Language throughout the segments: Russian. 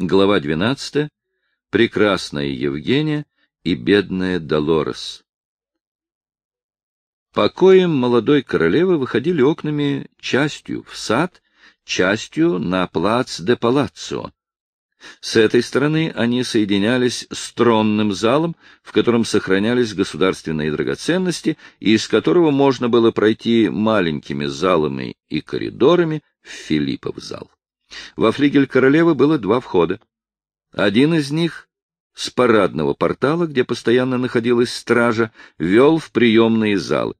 Глава 12. Прекрасная Евгения и бедная Долорес. Покоем молодой королевы выходили окнами частью в сад, частью на плац де Палаццо. С этой стороны они соединялись с тронным залом, в котором сохранялись государственные драгоценности, и из которого можно было пройти маленькими залами и коридорами в Филиппов зал. Во флигель королевы было два входа. Один из них с парадного портала, где постоянно находилась стража, вел в приемные залы.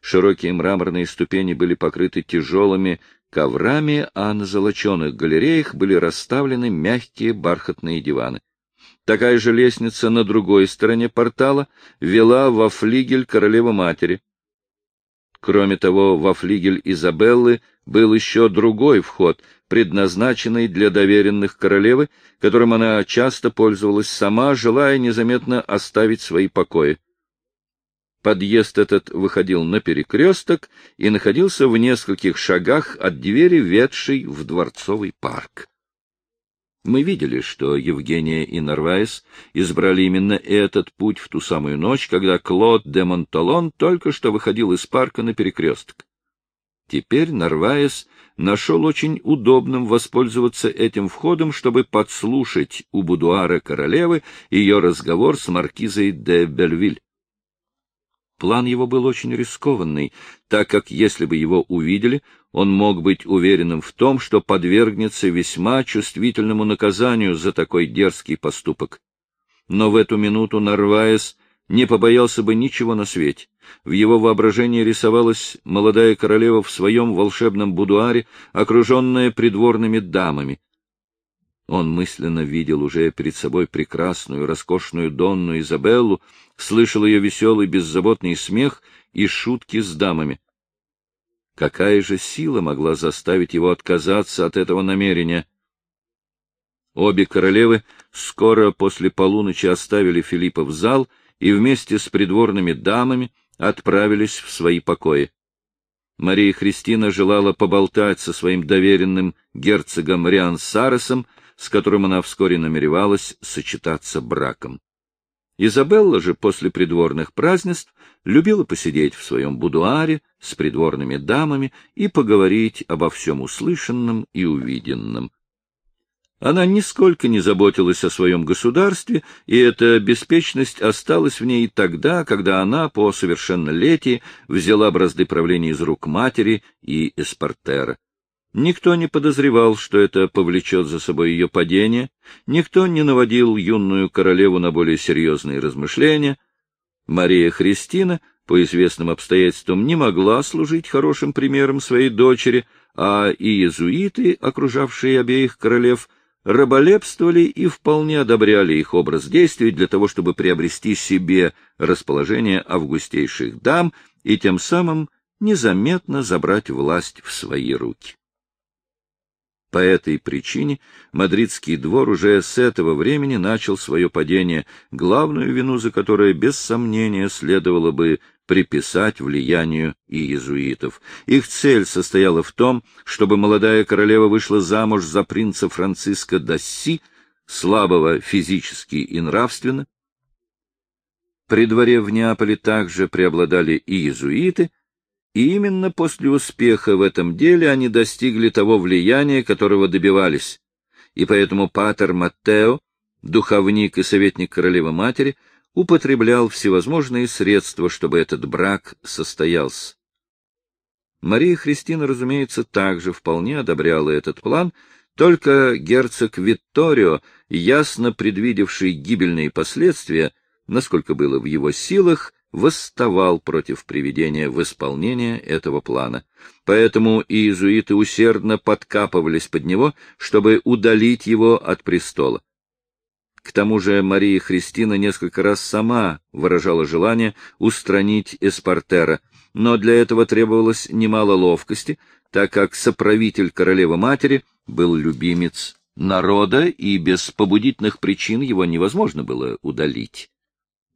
Широкие мраморные ступени были покрыты тяжелыми коврами, а на золоченых галереях были расставлены мягкие бархатные диваны. Такая же лестница на другой стороне портала вела во флигель королевы-матери. Кроме того, во флигель Изабеллы был еще другой вход, предназначенный для доверенных королевы, которым она часто пользовалась сама, желая незаметно оставить свои покои. Подъезд этот выходил на перекресток и находился в нескольких шагах от двери, ведшей в дворцовый парк. Мы видели, что Евгения и Нарвайс избрали именно этот путь в ту самую ночь, когда Клод де Монталон только что выходил из парка на перекресток. Теперь Нарвайс нашел очень удобным воспользоваться этим входом, чтобы подслушать у будуара королевы ее разговор с маркизой де Бельвиль. План его был очень рискованный, так как, если бы его увидели, он мог быть уверенным в том, что подвергнется весьма чувствительному наказанию за такой дерзкий поступок. Но в эту минуту Нарваес не побоялся бы ничего на свете. В его воображении рисовалась молодая королева в своем волшебном будуаре, окруженная придворными дамами. Он мысленно видел уже перед собой прекрасную, роскошную Донну Изабеллу, слышал ее веселый, беззаботный смех и шутки с дамами. Какая же сила могла заставить его отказаться от этого намерения? Обе королевы скоро после полуночи оставили Филиппа в зал и вместе с придворными дамами отправились в свои покои. Мария Христина желала поболтать со своим доверенным герцогом Риан Саресом, с которым она вскоре намеревалась сочетаться браком. Изабелла же после придворных празднеств любила посидеть в своем будуаре с придворными дамами и поговорить обо всем услышанном и увиденном. Она нисколько не заботилась о своем государстве, и эта беспечность осталась в ней тогда, когда она по совершеннолетии взяла бразды правления из рук матери и эспортера. Никто не подозревал, что это повлечет за собой ее падение, никто не наводил юную королеву на более серьезные размышления. Мария Христина, по известным обстоятельствам, не могла служить хорошим примером своей дочери, а и иезуиты, окружавшие обеих королев, раболепствовали и вполне одобряли их образ действий для того, чтобы приобрести себе расположение августейших дам и тем самым незаметно забрать власть в свои руки. По этой причине мадридский двор уже с этого времени начал свое падение, главную вину за которое, без сомнения, следовало бы приписать влиянию иезуитов. Их цель состояла в том, чтобы молодая королева вышла замуж за принца Франциско Дасси, слабого физически и нравственно. При дворе в Неаполе также преобладали иезуиты, и именно после успеха в этом деле они достигли того влияния, которого добивались. И поэтому Патер Маттео, духовник и советник королевы-матери, употреблял всевозможные средства, чтобы этот брак состоялся. Мария Христина, разумеется, также вполне одобряла этот план, только герцог Витторио, ясно предвидевший гибельные последствия, насколько было в его силах, восставал против приведения в исполнение этого плана. Поэтому иезуиты усердно подкапывались под него, чтобы удалить его от престола. К тому же Мария Христина несколько раз сама выражала желание устранить Эспартера, но для этого требовалось немало ловкости, так как соправитель королевы-матери был любимец народа, и без побудительных причин его невозможно было удалить.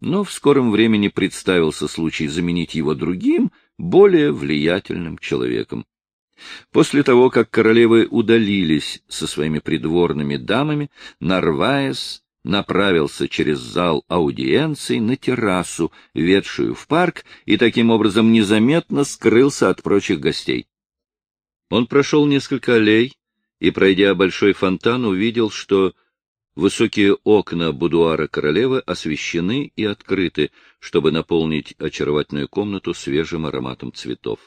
Но в скором времени представился случай заменить его другим, более влиятельным человеком. После того, как королевы удалились со своими придворными дамами, Нарваес направился через зал аудиенций на террасу, ведшую в парк, и таким образом незаметно скрылся от прочих гостей. Он прошел несколько аллей и, пройдя большой фонтан, увидел, что высокие окна будуара королевы освещены и открыты, чтобы наполнить очаровательную комнату свежим ароматом цветов.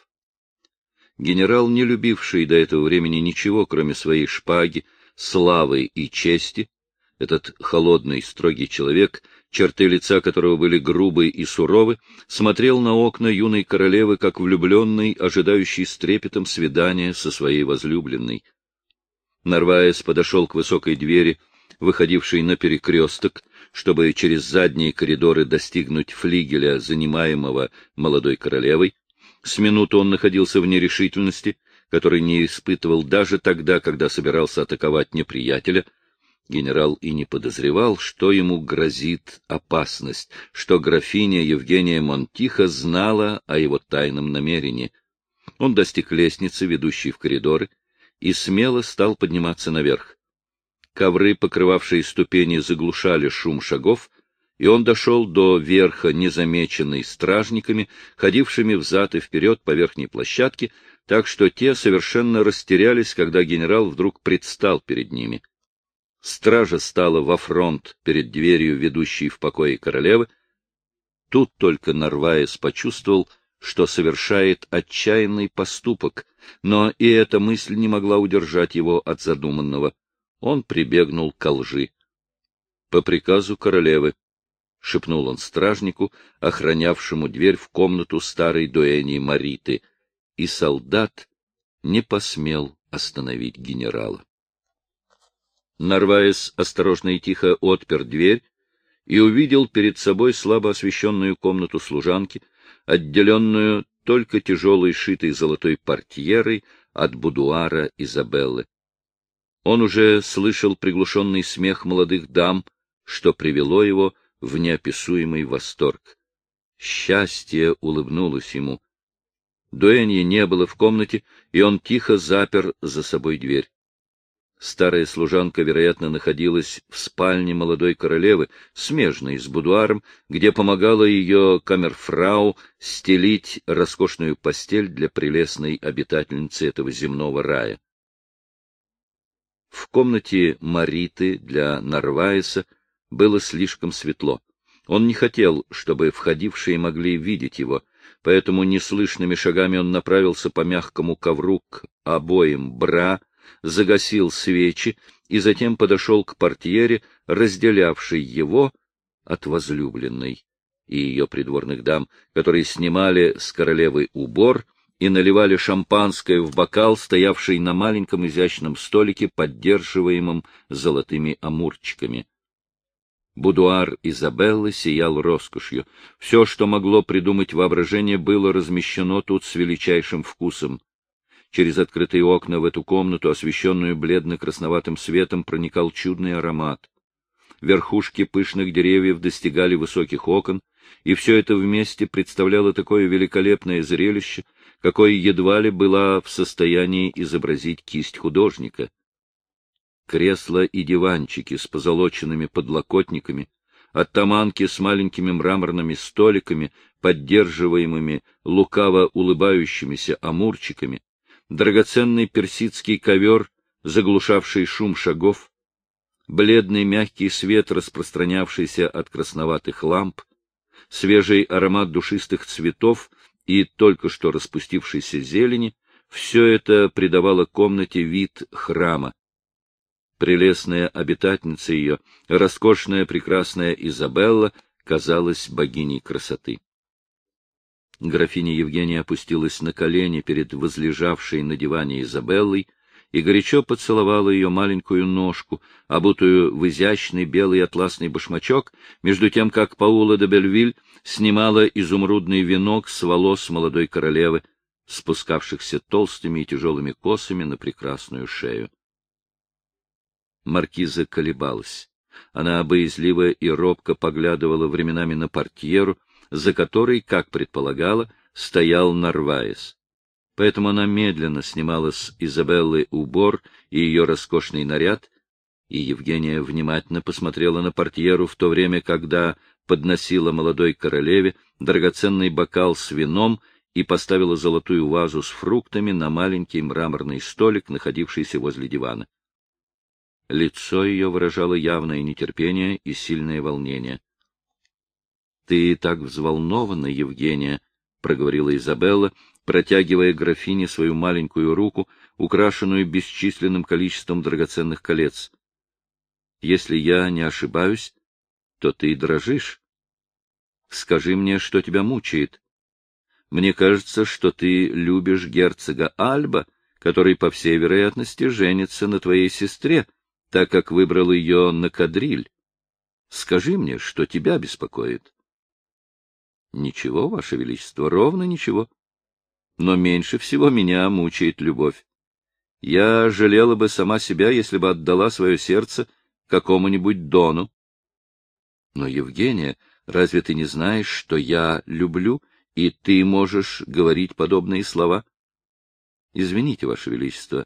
Генерал, не любивший до этого времени ничего, кроме своей шпаги, славы и чести, этот холодный, строгий человек, черты лица которого были грубые и суровы, смотрел на окна юной королевы, как влюбленный, ожидающий с трепетом свидания со своей возлюбленной. Нарваес подошел к высокой двери, выходившей на перекресток, чтобы через задние коридоры достигнуть флигеля, занимаемого молодой королевой. С минуту он находился в нерешительности, который не испытывал даже тогда, когда собирался атаковать неприятеля — Генерал и не подозревал, что ему грозит опасность, что графиня Евгения Монтиха знала о его тайном намерении. Он достиг лестницы, ведущей в коридоры, и смело стал подниматься наверх. Ковры, покрывавшие ступени, заглушали шум шагов, и он дошел до верха, незамеченный стражниками, ходившими взад и вперед по верхней площадке, так что те совершенно растерялись, когда генерал вдруг предстал перед ними. Стража стала во фронт перед дверью, ведущей в покое королевы. Тут только Нарваес почувствовал, что совершает отчаянный поступок, но и эта мысль не могла удержать его от задуманного. Он прибегнул к лжи. По приказу королевы, — шепнул он стражнику, охранявшему дверь в комнату старой дуэни Мариты, и солдат не посмел остановить генерала. Нарваес осторожно и тихо отпер дверь и увидел перед собой слабо освещенную комнату служанки, отделенную только тяжелой шитой золотой портьерой от будуара Изабеллы. Он уже слышал приглушенный смех молодых дам, что привело его в неописуемый восторг. Счастье улыбнулось ему. Дуэньи не было в комнате, и он тихо запер за собой дверь. Старая служанка, вероятно, находилась в спальне молодой королевы, смежной с будуаром, где помогала ее камерфрау стелить роскошную постель для прелестной обитательницы этого земного рая. В комнате Мариты для Нарваеса было слишком светло. Он не хотел, чтобы входившие могли видеть его, поэтому неслышными шагами он направился по мягкому ковру к обоим бра, загасил свечи и затем подошел к портьере, разделявшей его от возлюбленной и ее придворных дам, которые снимали с королевы убор и наливали шампанское в бокал, стоявший на маленьком изящном столике, поддерживаемом золотыми амурчиками. Будуар Изабеллы сиял роскошью. Все, что могло придумать воображение, было размещено тут с величайшим вкусом. Через открытые окна в эту комнату, освещенную бледно-красноватым светом, проникал чудный аромат. Верхушки пышных деревьев достигали высоких окон, и все это вместе представляло такое великолепное зрелище, какое едва ли была в состоянии изобразить кисть художника. Кресла и диванчики с позолоченными подлокотниками, оттаманки с маленькими мраморными столиками, поддерживаемыми лукаво улыбающимися амурчиками, драгоценный персидский ковер, заглушавший шум шагов, бледный мягкий свет, распространявшийся от красноватых ламп, свежий аромат душистых цветов и только что распустившейся зелени — все это придавало комнате вид храма. Прелестная обитательница ее, роскошная прекрасная Изабелла, казалась богиней красоты. Графиня Евгения опустилась на колени перед возлежавшей на диване Изабеллой и горячо поцеловала ее маленькую ножку, обутую в изящный белый атласный башмачок, между тем, как Паула де Бельвиль снимала изумрудный венок с волос молодой королевы, спускавшихся толстыми и тяжелыми косами на прекрасную шею. Маркиза колебалась. Она боязливо и робко поглядывала временами на портьеру, за которой, как предполагала, стоял Нарваес. Поэтому она медленно снимала с Изабеллы убор и ее роскошный наряд, и Евгения внимательно посмотрела на портьеру в то время, когда подносила молодой королеве драгоценный бокал с вином и поставила золотую вазу с фруктами на маленький мраморный столик, находившийся возле дивана. Лицо ее выражало явное нетерпение и сильное волнение. — Ты так взволнована, Евгения, — проговорила Изабелла, протягивая графине свою маленькую руку, украшенную бесчисленным количеством драгоценных колец. — Если я не ошибаюсь, то ты дрожишь. Скажи мне, что тебя мучает. Мне кажется, что ты любишь герцога Альба, который, по всей вероятности, женится на твоей сестре, так как выбрал ее на кадриль. Скажи мне, что тебя беспокоит. Ничего, Ваше Величество, ровно ничего. Но меньше всего меня мучает любовь. Я жалела бы сама себя, если бы отдала свое сердце какому-нибудь Дону. Но, Евгения, разве ты не знаешь, что я люблю и ты можешь говорить подобные слова? Извините, Ваше Величество.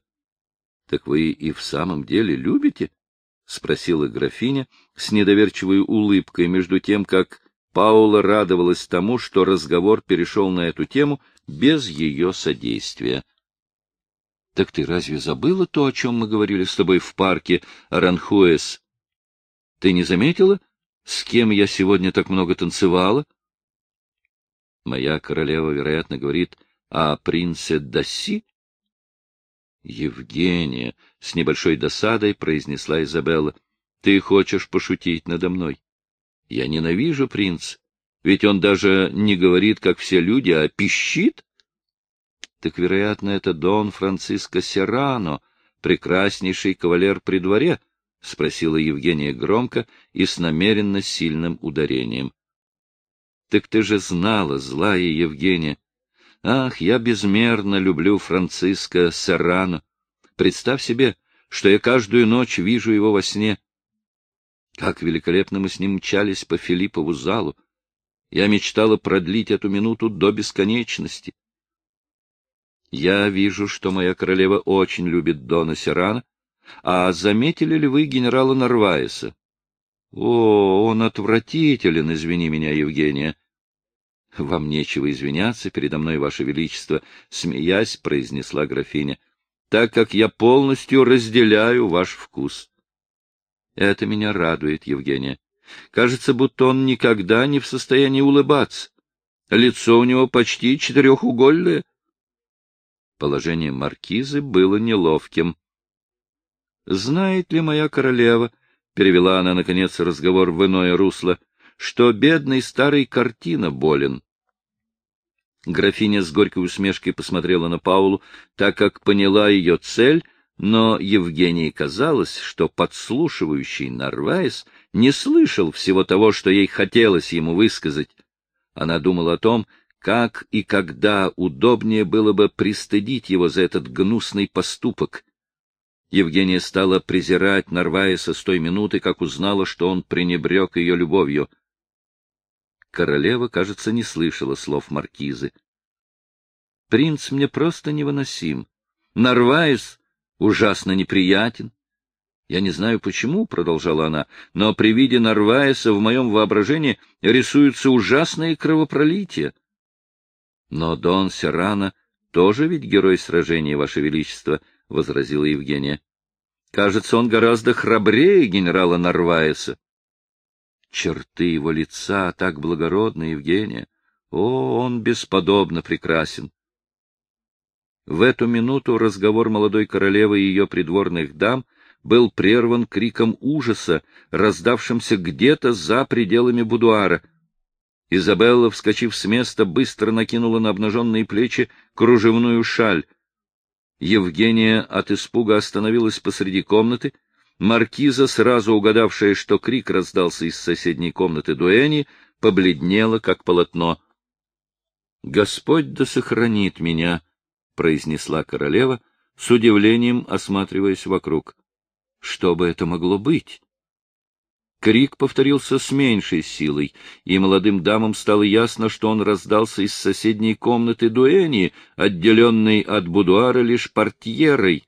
Так вы и в самом деле любите? — спросила графиня с недоверчивой улыбкой, между тем, как Паула радовалась тому, что разговор перешел на эту тему без ее содействия. — Так ты разве забыла то, о чем мы говорили с тобой в парке Аранхуэс? Ты не заметила, с кем я сегодня так много танцевала? — Моя королева, вероятно, говорит о принце Даси? Евгения, с небольшой досадой произнесла Изабелла, ты хочешь пошутить надо мной? Я ненавижу принца, ведь он даже не говорит, как все люди, а пищит. Так, вероятно, это Дон Франциско Серрано, прекраснейший кавалер при дворе, — спросила Евгения громко и с намеренно сильным ударением. Так ты же знала, злая Евгения. Ах, я безмерно люблю Франциска Серрано. Представь себе, что я каждую ночь вижу его во сне. Как великолепно мы с ним мчались по Филиппову залу. Я мечтала продлить эту минуту до бесконечности. Я вижу, что моя королева очень любит Дона Серрано. А заметили ли вы генерала Нарваеса? О, он отвратителен, извини меня, Евгения. Вам нечего извиняться передо мной, Ваше Величество, смеясь, произнесла графиня, так как я полностью разделяю ваш вкус. Это меня радует, Евгения. Кажется, будто он никогда не в состоянии улыбаться. Лицо у него почти четырехугольное. Положение маркизы было неловким. Знает ли моя королева, перевела она, наконец, разговор в иное русло, что бедный старый картина болен. Графиня с горькой усмешкой посмотрела на Паулу, так как поняла ее цель, но Евгении казалось, что подслушивающий Нарвайс не слышал всего того, что ей хотелось ему высказать. Она думала о том, как и когда удобнее было бы пристыдить его за этот гнусный поступок, Евгения стала презирать Нарваеса с той минуты, как узнала, что он пренебрег ее любовью. Королева, кажется, не слышала слов маркизы. «Принц мне просто невыносим. Нарваес ужасно неприятен. Я не знаю почему, — продолжала она, — но при виде Нарваеса в моем воображении рисуются ужасные кровопролития. Но Дон Серрано тоже ведь герой сражения, Ваше Величество, —— возразила Евгения. — Кажется, он гораздо храбрее генерала Нарваеса. Черты его лица так благородны, Евгения. О, он бесподобно прекрасен. В эту минуту разговор молодой королевы и ее придворных дам был прерван криком ужаса, раздавшимся где-то за пределами будуара. Изабелла, вскочив с места, быстро накинула на обнаженные плечи кружевную шаль. Евгения от испуга остановилась посреди комнаты. Маркиза, сразу угадавшая, что крик раздался из соседней комнаты Дуэни, побледнела, как полотно. — Господь да сохранит меня, — произнесла королева, с удивлением осматриваясь вокруг. — Что бы это могло быть? Крик повторился с меньшей силой, и молодым дамам стало ясно, что он раздался из соседней комнаты дуэни, отделенной от будуара лишь портьерой.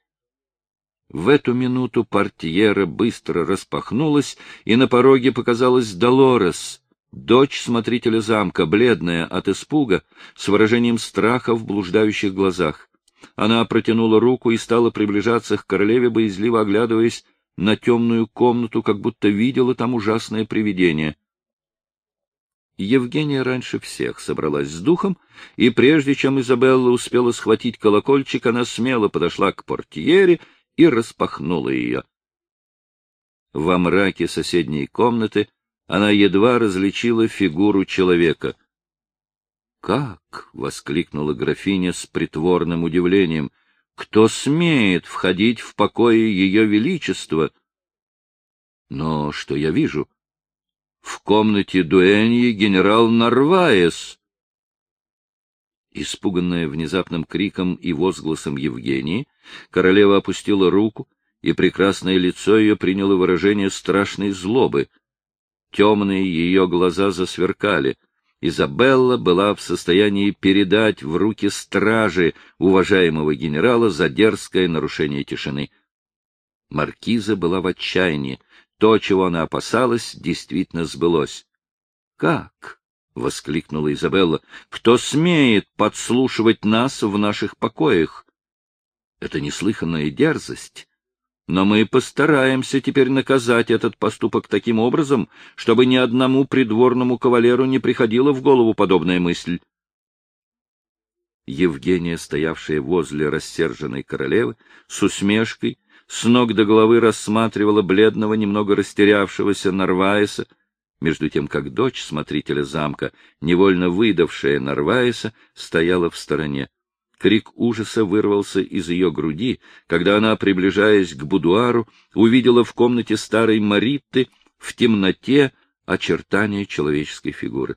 В эту минуту портьера быстро распахнулась, и на пороге показалась Долорес, дочь смотрителя замка, бледная от испуга, с выражением страха в блуждающих глазах. Она протянула руку и стала приближаться к королеве, боязливо оглядываясь на темную комнату, как будто видела там ужасное привидение. Евгения раньше всех собралась с духом, и прежде чем Изабелла успела схватить колокольчик, она смело подошла к портьере и распахнула ее. Во мраке соседней комнаты она едва различила фигуру человека. «Как?» — воскликнула графиня с притворным удивлением кто смеет входить в покои ее величества? Но что я вижу? В комнате дуэньи генерал Нарваес. Испуганная внезапным криком и возгласом Евгении, королева опустила руку, и прекрасное лицо ее приняло выражение страшной злобы. Темные ее глаза засверкали — Изабелла была в состоянии передать в руки стражи уважаемого генерала за дерзкое нарушение тишины. Маркиза была в отчаянии. То, чего она опасалась, действительно сбылось. — Как? — воскликнула Изабелла. — Кто смеет подслушивать нас в наших покоях? Это неслыханная дерзость. Но мы постараемся теперь наказать этот поступок таким образом, чтобы ни одному придворному кавалеру не приходила в голову подобная мысль. Евгения, стоявшая возле рассерженной королевы, с усмешкой, с ног до головы рассматривала бледного, немного растерявшегося Нарваеса, между тем как дочь смотрителя замка, невольно выдавшая Нарваеса, стояла в стороне. Крик ужаса вырвался из ее груди, когда она, приближаясь к будуару, увидела в комнате старой Маритты в темноте очертания человеческой фигуры.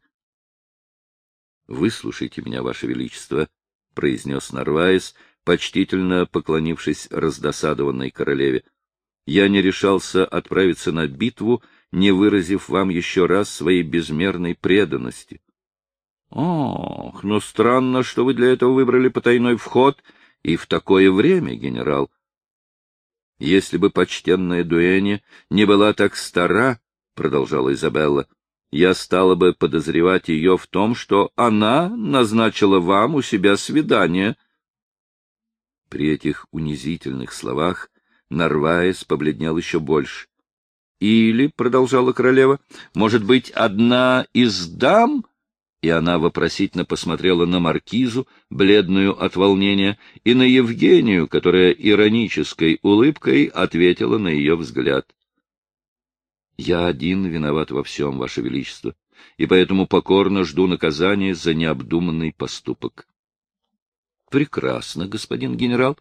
— Выслушайте меня, Ваше Величество, — произнес Нарваес, почтительно поклонившись раздосадованной королеве. — Я не решался отправиться на битву, не выразив вам еще раз своей безмерной преданности. — Ох, но странно, что вы для этого выбрали потайной вход и в такое время, генерал. Если бы почтенная Дуэни не была так стара, — продолжала Изабелла, — я стала бы подозревать ее в том, что она назначила вам у себя свидание. При этих унизительных словах Нарваес побледнел еще больше. — Или, — продолжала королева, — может быть, одна из дам и она вопросительно посмотрела на маркизу, бледную от волнения, и на Евгению, которая иронической улыбкой ответила на ее взгляд. — Я один виноват во всем, Ваше Величество, и поэтому покорно жду наказания за необдуманный поступок. — Прекрасно, господин генерал.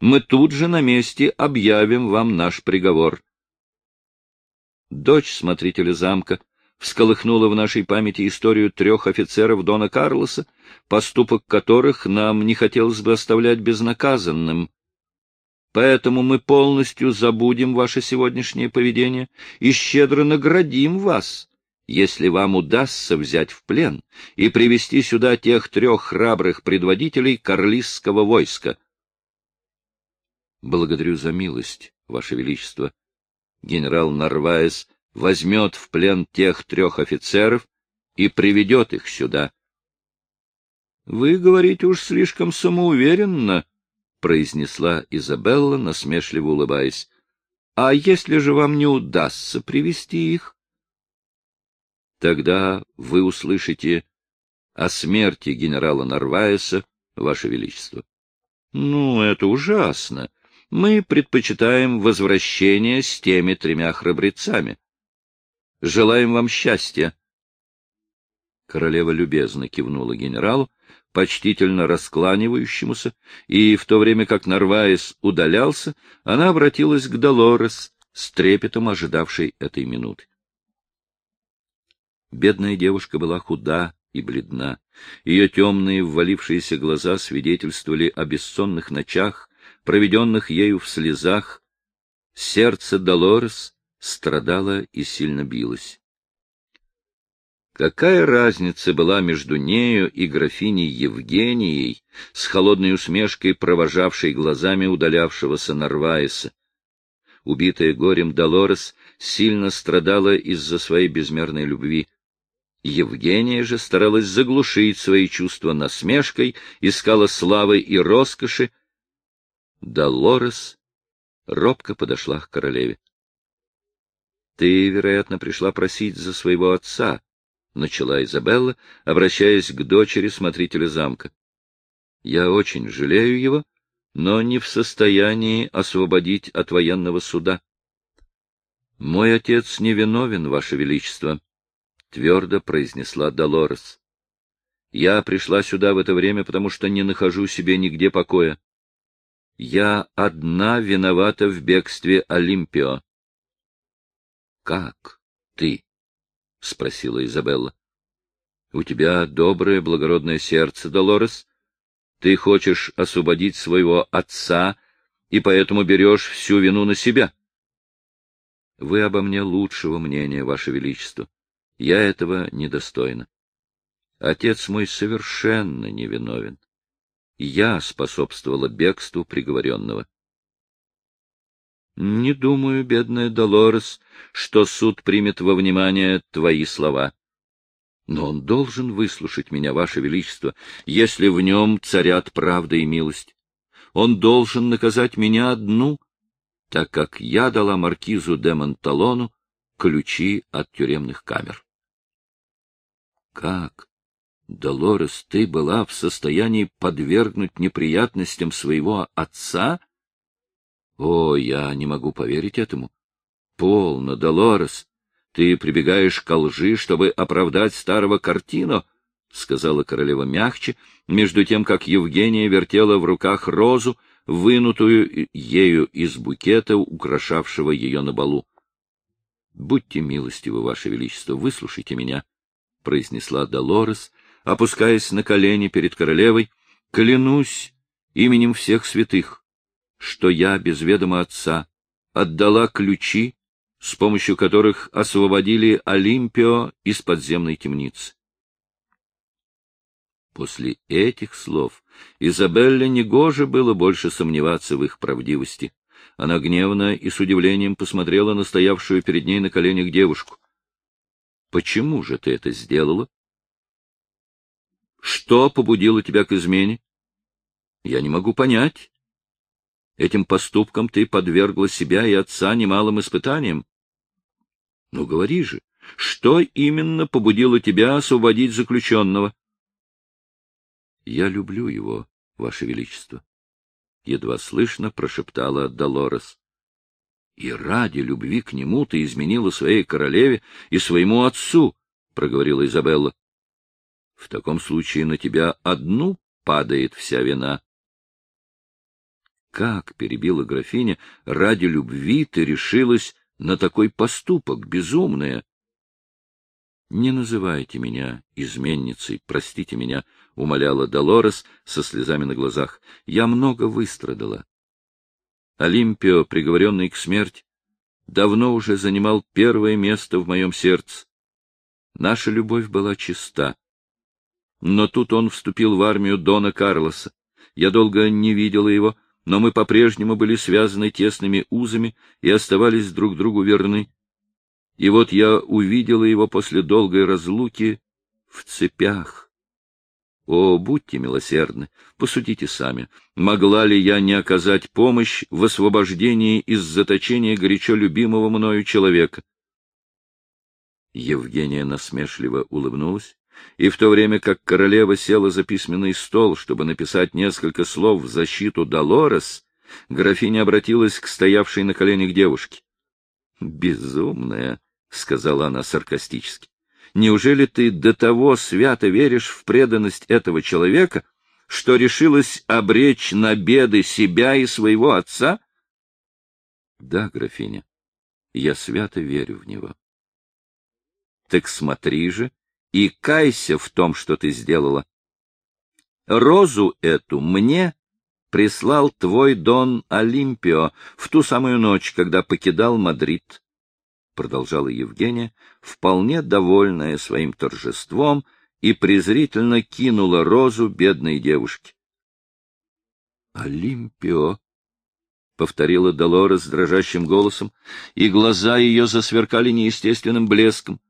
Мы тут же на месте объявим вам наш приговор. Дочь смотрителя замка всколыхнула в нашей памяти историю трех офицеров Дона Карлоса, поступок которых нам не хотелось бы оставлять безнаказанным. Поэтому мы полностью забудем ваше сегодняшнее поведение и щедро наградим вас, если вам удастся взять в плен и привести сюда тех трех храбрых предводителей карлистского войска. Благодарю за милость, ваше величество. Генерал Нарваес возьмет в плен тех трех офицеров и приведет их сюда. — Вы говорите уж слишком самоуверенно, — произнесла Изабелла, насмешливо улыбаясь. — А если же вам не удастся привести их? — Тогда вы услышите о смерти генерала Нарваеса, Ваше Величество. — Ну, это ужасно. Мы предпочитаем возвращение с теми тремя храбрецами. Желаем вам счастья. Королева любезно кивнула генералу, почтительно раскланивающемуся, и в то время как Нарваес удалялся, она обратилась к Долорес, с трепетом ожидавшей этой минуты. Бедная девушка была худа и бледна. Ее темные, ввалившиеся глаза свидетельствовали о бессонных ночах, проведенных ею в слезах. Сердце Долорес страдала и сильно билась. Какая разница была между нею и графиней Евгенией, с холодной усмешкой провожавшей глазами удалявшегося Нарваеса? Убитая горем Долорес сильно страдала из-за своей безмерной любви. Евгения же старалась заглушить свои чувства насмешкой, искала славы и роскоши. Долорес робко подошла к королеве. — Ты, вероятно, пришла просить за своего отца, начала Изабелла, обращаясь к дочери смотрителя замка. Я очень жалею его, но не в состоянии освободить от военного суда. Мой отец не виновен, Ваше Величество, твердо произнесла Долорес. Я пришла сюда в это время, потому что не нахожу себе нигде покоя. Я одна виновата в бегстве Олимпио. Как ты? — спросила Изабелла. — У тебя доброе, благородное сердце, Долорес. Ты хочешь освободить своего отца и поэтому берешь всю вину на себя. Вы обо мне лучшего мнения, Ваше Величество. Я этого недостойна. Отец мой совершенно невиновен. Я способствовала бегству приговоренного. Не думаю, бедная Долорес, что суд примет во внимание твои слова. Но он должен выслушать меня, Ваше Величество, если в нем царят правда и милость. Он должен наказать меня одну, так как я дала маркизу де Монталону ключи от тюремных камер. Как? Долорес, ты была в состоянии подвергнуть неприятностям своего отца? О, я не могу поверить этому. Полно, Долорес. Ты прибегаешь к лжи, чтобы оправдать старого картину, — сказала королева мягче, между тем, как Евгения вертела в руках розу, вынутую ею из букета, украшавшего ее на балу. — Будьте милостивы, Ваше Величество, выслушайте меня, — произнесла Долорес, опускаясь на колени перед королевой. — Клянусь именем всех святых, что я без ведома отца отдала ключи, с помощью которых освободили Олимпио из подземной темницы. После этих слов Изабелле негоже было больше сомневаться в их правдивости. Она гневно и с удивлением посмотрела на стоявшую перед ней на коленях девушку. — Почему же ты это сделала? — Что побудило тебя к измене? — Я не могу понять. Этим поступком ты подвергла себя и отца немалым испытаниям. Ну, говори же, что именно побудило тебя освободить заключенного? Я люблю его, Ваше Величество. Едва слышно прошептала Долорес. И ради любви к нему ты изменила своей королеве и своему отцу, проговорила Изабелла. В таком случае на тебя одну падает вся вина. Как, — перебила графиня, — ради любви ты решилась на такой поступок, безумная? Не называйте меня изменницей, простите меня, — умоляла Долорес со слезами на глазах. Я много выстрадала. Олимпио, приговоренный к смерти, давно уже занимал первое место в моем сердце. Наша любовь была чиста. Но тут он вступил в армию Дона Карлоса. Я долго не видела его, — но мы по-прежнему были связаны тесными узами и оставались друг другу верны. И вот я увидела его после долгой разлуки в цепях. О, будьте милосердны, посудите сами, могла ли я не оказать помощь в освобождении из заточения горячо любимого мною человека? Евгения насмешливо улыбнулась, и в то время как королева села за письменный стол, чтобы написать несколько слов в защиту Долорес, графиня обратилась к стоявшей на коленях девушке. — Безумная, — сказала она саркастически. — Неужели ты до того свято веришь в преданность этого человека, что решилась обречь на беды себя и своего отца? — Да, графиня, я свято верю в него. — Так смотри же, и кайся в том, что ты сделала. Розу эту мне прислал твой Дон Олимпио в ту самую ночь, когда покидал Мадрид. продолжала Евгения, вполне довольная своим торжеством, и презрительно кинула розу бедной девушке. «Олимпио!» — повторила Долорес дрожащим голосом, и глаза ее засверкали неестественным блеском.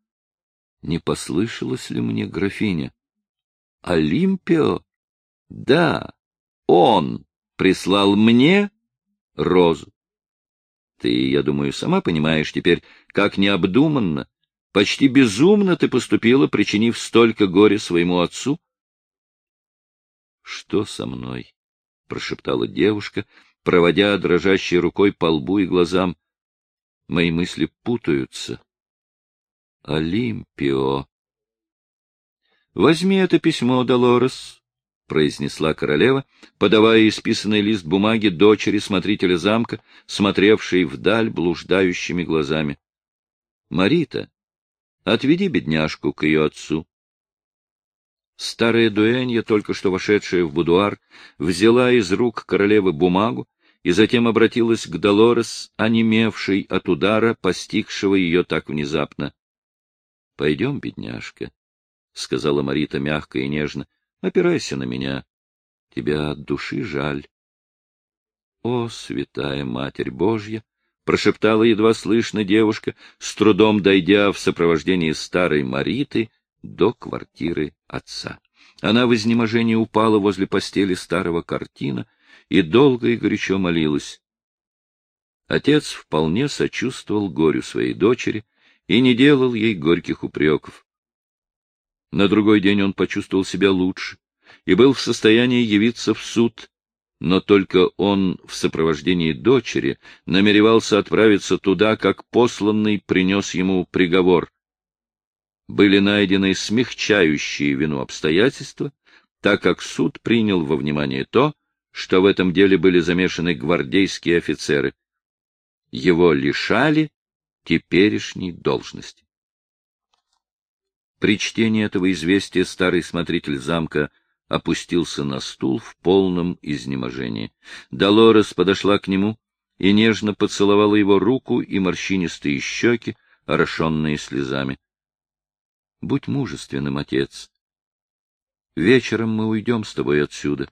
Не послышалось ли мне, графиня? Олимпио? Да, он прислал мне розу. Ты, я думаю, сама понимаешь теперь, как необдуманно, почти безумно ты поступила, причинив столько горя своему отцу. — Что со мной? — прошептала девушка, проводя дрожащей рукой по лбу и глазам. Мои мысли путаются. Олимпио. — Возьми это письмо, Долорес, — произнесла королева, подавая исписанный лист бумаги дочери смотрителя замка, смотревшей вдаль блуждающими глазами. — Марита, отведи бедняжку к ее отцу. Старая дуэнья, только что вошедшая в будуар, взяла из рук королевы бумагу и затем обратилась к Долорес, онемевшей от удара, постигшего ее так внезапно. — Пойдем, бедняжка, — сказала Марита мягко и нежно, Опирайся на меня. Тебя от души жаль. О, святая Матерь Божья! — прошептала едва слышно девушка, с трудом дойдя в сопровождении старой Мариты до квартиры отца. Она в изнеможении упала возле постели старого картина и долго и горячо молилась. Отец вполне сочувствовал горю своей дочери и не делал ей горьких упреков. На другой день он почувствовал себя лучше и был в состоянии явиться в суд, но только он в сопровождении дочери намеревался отправиться туда, как посланный принес ему приговор. Были найдены смягчающие вину обстоятельства, так как суд принял во внимание то, что в этом деле были замешаны гвардейские офицеры. Его лишали теперешней должности. При чтении этого известия старый смотритель замка опустился на стул в полном изнеможении. Долорес подошла к нему и нежно поцеловала его руку и морщинистые щеки, орошенные слезами. — Будь мужественным, отец. Вечером мы уйдем с тобой отсюда.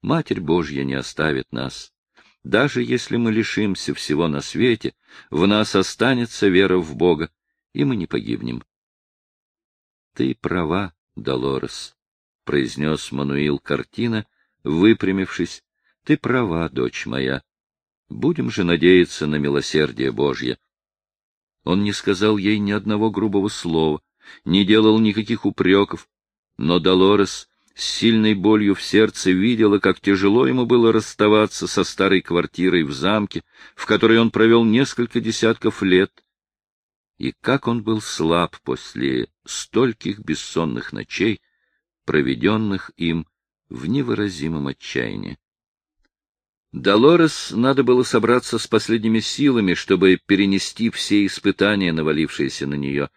Матерь Божья не оставит нас. Даже если мы лишимся всего на свете, в нас останется вера в Бога, и мы не погибнем. Ты права, Долорес, произнес Мануил Картина, выпрямившись. Ты права, дочь моя. Будем же надеяться на милосердие Божье. Он не сказал ей ни одного грубого слова, не делал никаких упреков, но Долорес с сильной болью в сердце видела, как тяжело ему было расставаться со старой квартирой в замке, в которой он провел несколько десятков лет, и как он был слаб после стольких бессонных ночей, проведенных им в невыразимом отчаянии. Долорес надо было собраться с последними силами, чтобы перенести все испытания, навалившиеся на нее.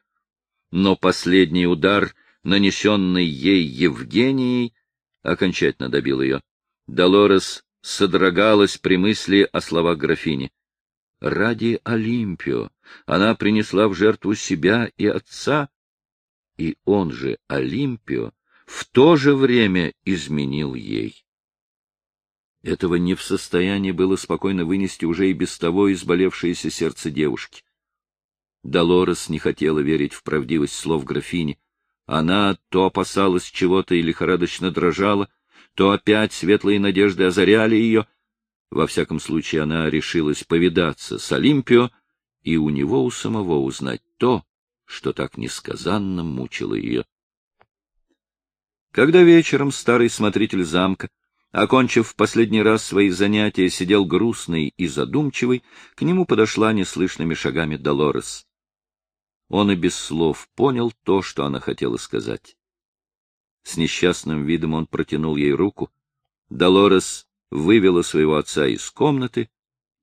Но последний удар, нанесенный ей Евгенией, окончательно добил ее. Долорес содрогалась при мысли о словах графини. Ради Олимпио она принесла в жертву себя и отца, и он же, Олимпио, в то же время изменил ей. Этого не в состоянии было спокойно вынести уже и без того изболевшееся сердце девушки. Долорес не хотела верить в правдивость слов графини. Она то опасалась чего-то и лихорадочно дрожала, то опять светлые надежды озаряли ее. Во всяком случае, она решилась повидаться с Олимпио и у него у самого узнать то, что так несказанно мучило ее. Когда вечером старый смотритель замка, окончив в последний раз свои занятия, сидел грустный и задумчивый, к нему подошла неслышными шагами Долорес. Он и без слов понял то, что она хотела сказать. С несчастным видом он протянул ей руку. Долорес вывела своего отца из комнаты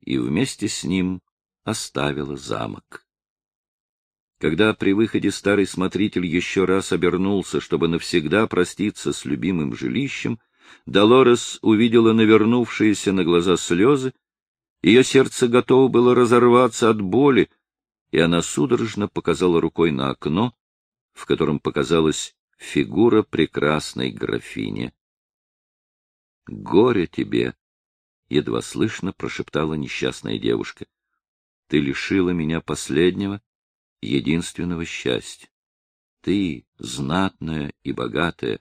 и вместе с ним оставила замок. Когда при выходе старый смотритель еще раз обернулся, чтобы навсегда проститься с любимым жилищем, Долорес увидела навернувшиеся на глаза слезы, ее сердце готово было разорваться от боли, и она судорожно показала рукой на окно, в котором показалась фигура прекрасной графини. — Горе тебе! — едва слышно прошептала несчастная девушка. — Ты лишила меня последнего, единственного счастья. Ты, знатная и богатая,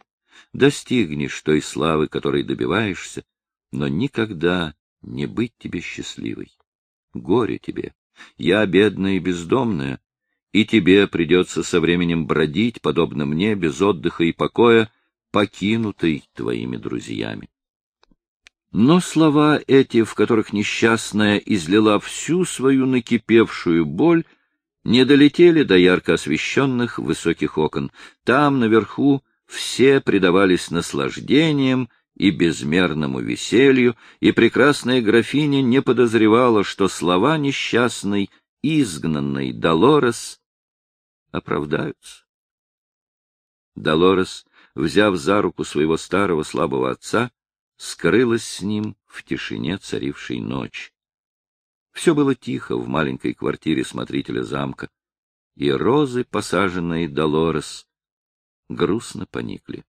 достигнешь той славы, которой добиваешься, но никогда не быть тебе счастливой. Горе тебе! Я бедная и бездомная, и тебе придется со временем бродить, подобно мне, без отдыха и покоя, покинутой твоими друзьями. Но слова эти, в которых несчастная излила всю свою накипевшую боль, не долетели до ярко освещенных высоких окон. Там, наверху, все предавались наслаждениям и безмерному веселью, и прекрасная графиня не подозревала, что слова несчастной, изгнанной Долорес оправдаются. Долорес, взяв за руку своего старого слабого отца, скрылась с ним в тишине царившей ночи. Все было тихо в маленькой квартире смотрителя замка, и розы, посаженные Долорес, грустно поникли.